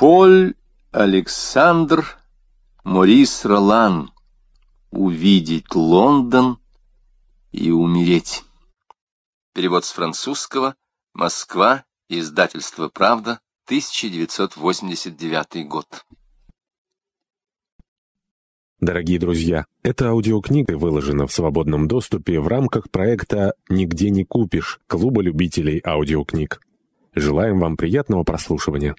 Поль Александр Морис Ролан «Увидеть Лондон и умереть». Перевод с французского «Москва. Издательство «Правда», 1989 год. Дорогие друзья, эта аудиокнига выложена в свободном доступе в рамках проекта «Нигде не купишь» Клуба любителей аудиокниг. Желаем вам приятного прослушивания.